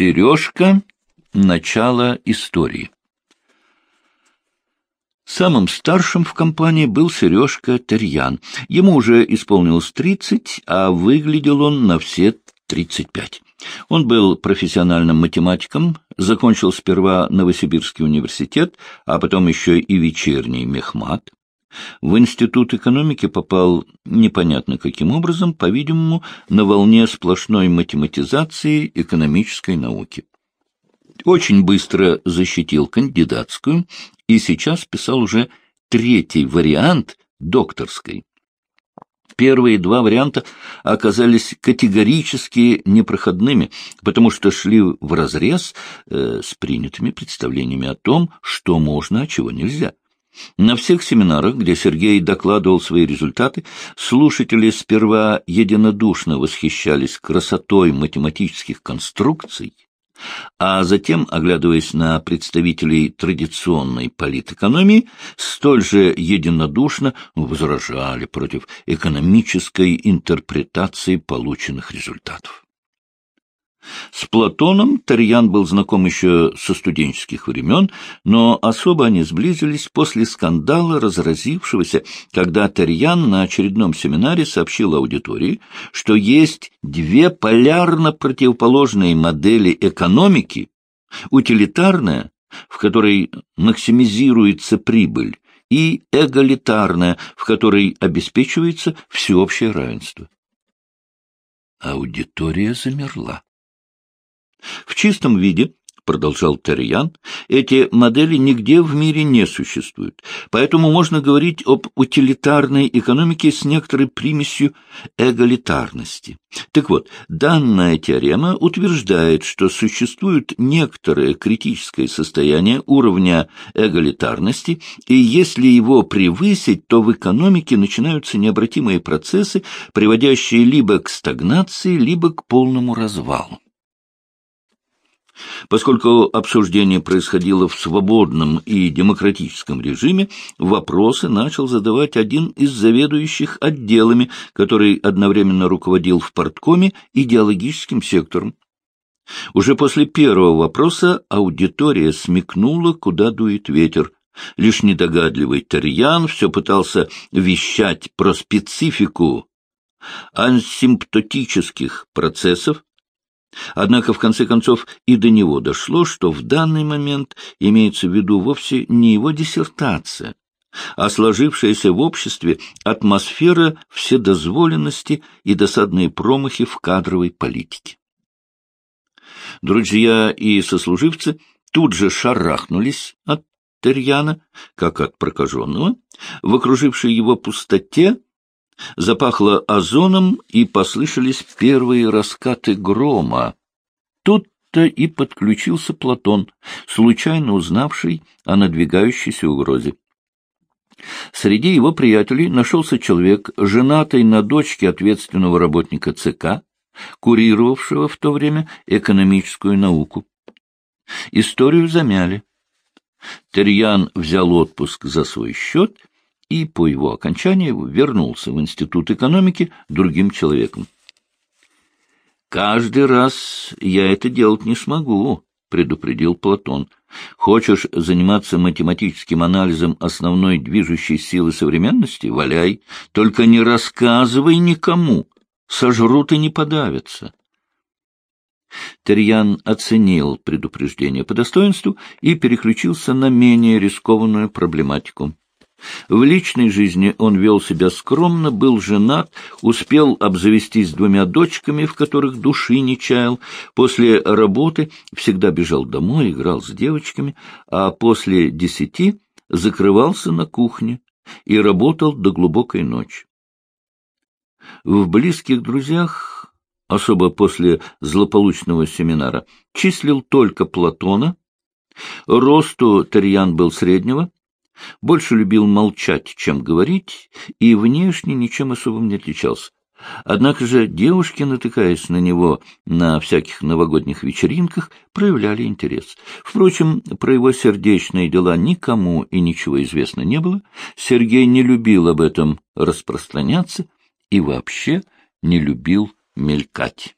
Сережка. Начало истории. Самым старшим в компании был Сережка Терьян. Ему уже исполнилось тридцать, а выглядел он на все тридцать пять. Он был профессиональным математиком, закончил сперва Новосибирский университет, а потом еще и вечерний мехмат. В Институт экономики попал непонятно каким образом, по-видимому, на волне сплошной математизации экономической науки. Очень быстро защитил кандидатскую и сейчас писал уже третий вариант докторской. Первые два варианта оказались категорически непроходными, потому что шли вразрез э, с принятыми представлениями о том, что можно, а чего нельзя. На всех семинарах, где Сергей докладывал свои результаты, слушатели сперва единодушно восхищались красотой математических конструкций, а затем, оглядываясь на представителей традиционной политэкономии, столь же единодушно возражали против экономической интерпретации полученных результатов. С Платоном Тарьян был знаком еще со студенческих времен, но особо они сблизились после скандала, разразившегося, когда Тарьян на очередном семинаре сообщил аудитории, что есть две полярно противоположные модели экономики, утилитарная, в которой максимизируется прибыль, и эгалитарная, в которой обеспечивается всеобщее равенство. Аудитория замерла. В чистом виде, продолжал Терьян, эти модели нигде в мире не существуют, поэтому можно говорить об утилитарной экономике с некоторой примесью эгалитарности. Так вот, данная теорема утверждает, что существует некоторое критическое состояние уровня эгалитарности, и если его превысить, то в экономике начинаются необратимые процессы, приводящие либо к стагнации, либо к полному развалу. Поскольку обсуждение происходило в свободном и демократическом режиме, вопросы начал задавать один из заведующих отделами, который одновременно руководил в порткоме идеологическим сектором. Уже после первого вопроса аудитория смекнула, куда дует ветер. Лишь недогадливый Тарьян все пытался вещать про специфику асимптотических процессов, Однако, в конце концов, и до него дошло, что в данный момент имеется в виду вовсе не его диссертация, а сложившаяся в обществе атмосфера вседозволенности и досадные промахи в кадровой политике. Друзья и сослуживцы тут же шарахнулись от Терьяна, как от прокаженного, в окружившей его пустоте Запахло озоном, и послышались первые раскаты грома. Тут-то и подключился Платон, случайно узнавший о надвигающейся угрозе. Среди его приятелей нашелся человек, женатый на дочке ответственного работника ЦК, курировавшего в то время экономическую науку. Историю замяли. Терьян взял отпуск за свой счет и по его окончании вернулся в Институт экономики другим человеком. «Каждый раз я это делать не смогу», — предупредил Платон. «Хочешь заниматься математическим анализом основной движущей силы современности? Валяй, только не рассказывай никому, сожрут и не подавятся». Терьян оценил предупреждение по достоинству и переключился на менее рискованную проблематику. В личной жизни он вел себя скромно, был женат, успел обзавестись двумя дочками, в которых души не чаял. После работы всегда бежал домой, играл с девочками, а после десяти закрывался на кухне и работал до глубокой ночи. В близких друзьях, особо после злополучного семинара, числил только Платона. Росту Тарьян был среднего, больше любил молчать, чем говорить, и внешне ничем особым не отличался. Однако же девушки, натыкаясь на него на всяких новогодних вечеринках, проявляли интерес. Впрочем, про его сердечные дела никому и ничего известно не было. Сергей не любил об этом распространяться и вообще не любил мелькать.